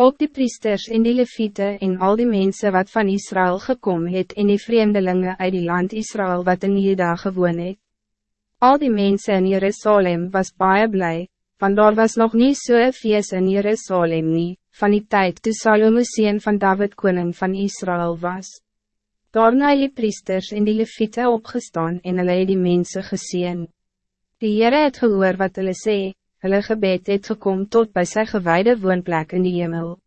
Ook die priesters en die leviete en al die mensen wat van Israël gekomen het en die vreemdelingen uit die land Israël wat in Juda gewoon het. Al die mensen in Jerusalem was baie blij, want daar was nog niet zo'n so feest in Jerusalem nie, van die tijd toe Salomo sien van David koning van Israël was. Daarna het die priesters en die leviete opgestaan en hulle het die mense geseen. Die Heere het gehoor wat hulle sê, hulle gebed het gekom tot bij sy gewijde woonplek in die hemel.